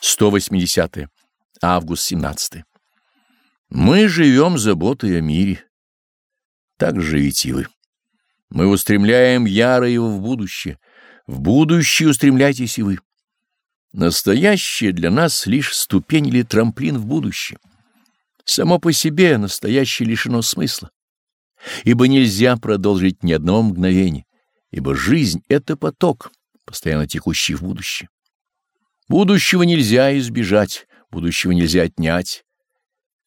180. -е. Август 17. Мы живем заботой о мире. Так ведь и вы. Мы устремляем яро его в будущее. В будущее устремляйтесь и вы. Настоящее для нас лишь ступень или трамплин в будущее. Само по себе настоящее лишено смысла. Ибо нельзя продолжить ни одного мгновения, ибо жизнь — это поток, постоянно текущий в будущее. Будущего нельзя избежать, будущего нельзя отнять.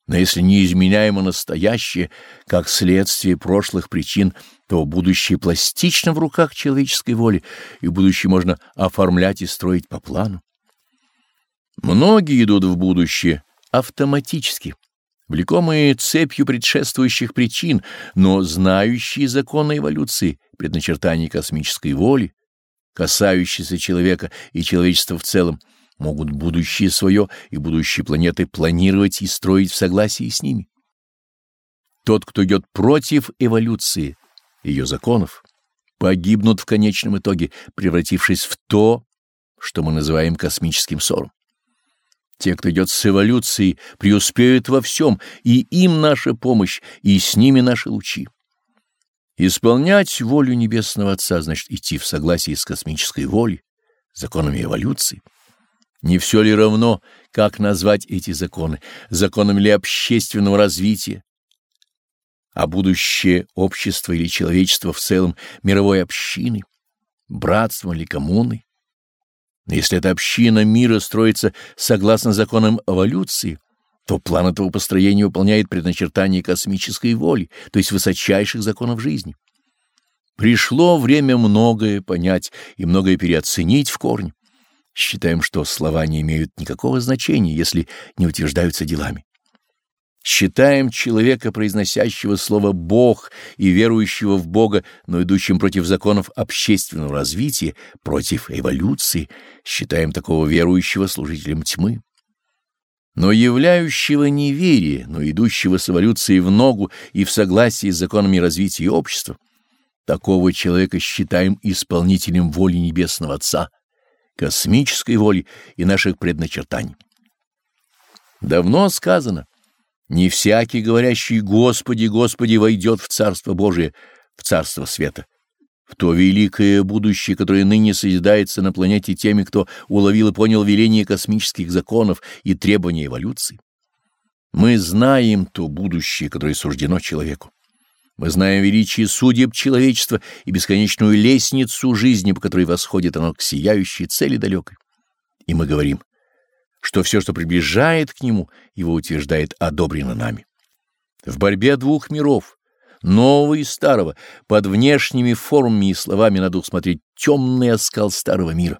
Но если неизменяемо настоящее, как следствие прошлых причин, то будущее пластично в руках человеческой воли, и будущее можно оформлять и строить по плану. Многие идут в будущее автоматически, влекомые цепью предшествующих причин, но знающие законы эволюции, предначертаний космической воли, касающиеся человека и человечества в целом, могут будущее свое и будущие планеты планировать и строить в согласии с ними. Тот, кто идет против эволюции, ее законов, погибнут в конечном итоге, превратившись в то, что мы называем космическим ссором. Те, кто идет с эволюцией, преуспеют во всем, и им наша помощь, и с ними наши лучи. Исполнять волю Небесного Отца значит идти в согласии с космической волей, законами эволюции. Не все ли равно, как назвать эти законы, законами ли общественного развития, а будущее общества или человечества в целом мировой общины, братством или коммуной? Но если эта община мира строится согласно законам эволюции, то план этого построения выполняет предначертание космической воли, то есть высочайших законов жизни. Пришло время многое понять и многое переоценить в корне. Считаем, что слова не имеют никакого значения, если не утверждаются делами. Считаем человека, произносящего слово «Бог» и верующего в Бога, но идущим против законов общественного развития, против эволюции, считаем такого верующего служителем тьмы. Но являющего неверие, но идущего с эволюцией в ногу и в согласии с законами развития общества, такого человека считаем исполнителем воли Небесного Отца, космической воли и наших предначертаний. Давно сказано, не всякий, говорящий «Господи, Господи» войдет в Царство Божие, в Царство Света, в то великое будущее, которое ныне созидается на планете теми, кто уловил и понял веление космических законов и требования эволюции. Мы знаем то будущее, которое суждено человеку. Мы знаем величие судеб человечества и бесконечную лестницу жизни, по которой восходит оно к сияющей цели далекой. И мы говорим, что все, что приближает к нему, его утверждает одобрено нами. В борьбе двух миров, нового и старого, под внешними формами и словами надо усмотреть темный оскал старого мира,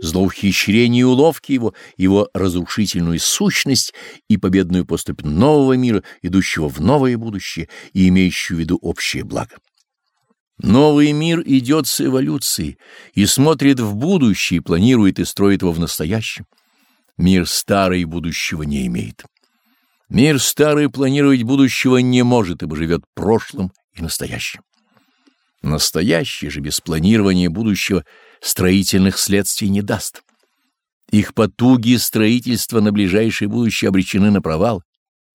злоухищрение и уловки его, его разрушительную сущность и победную поступь нового мира, идущего в новое будущее и имеющую в виду общее благо. Новый мир идет с эволюцией и смотрит в будущее, планирует и строит его в настоящем. Мир старый будущего не имеет. Мир старый планировать будущего не может, ибо живет прошлым и настоящим. Настоящее же без планирования будущего строительных следствий не даст. Их потуги строительства на ближайшее будущее обречены на провал,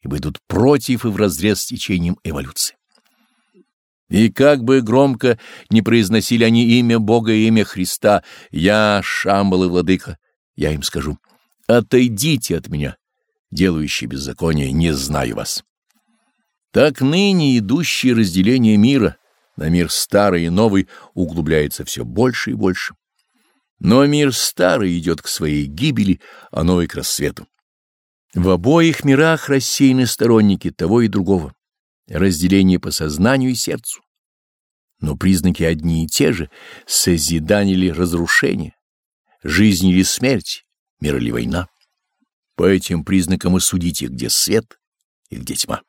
ибо идут против и вразрез с течением эволюции. И как бы громко не произносили они имя Бога и имя Христа, я, Шамбал и Владыка, я им скажу — Отойдите от меня, делающие беззаконие, не знаю вас. Так ныне идущее разделение мира на мир старый и новый углубляется все больше и больше. Но мир старый идет к своей гибели, а новый к рассвету. В обоих мирах рассеяны сторонники того и другого, разделение по сознанию и сердцу. Но признаки одни и те же — созидание или разрушение, жизнь или смерть, мир или война. По этим признакам и судите, где свет и где тьма.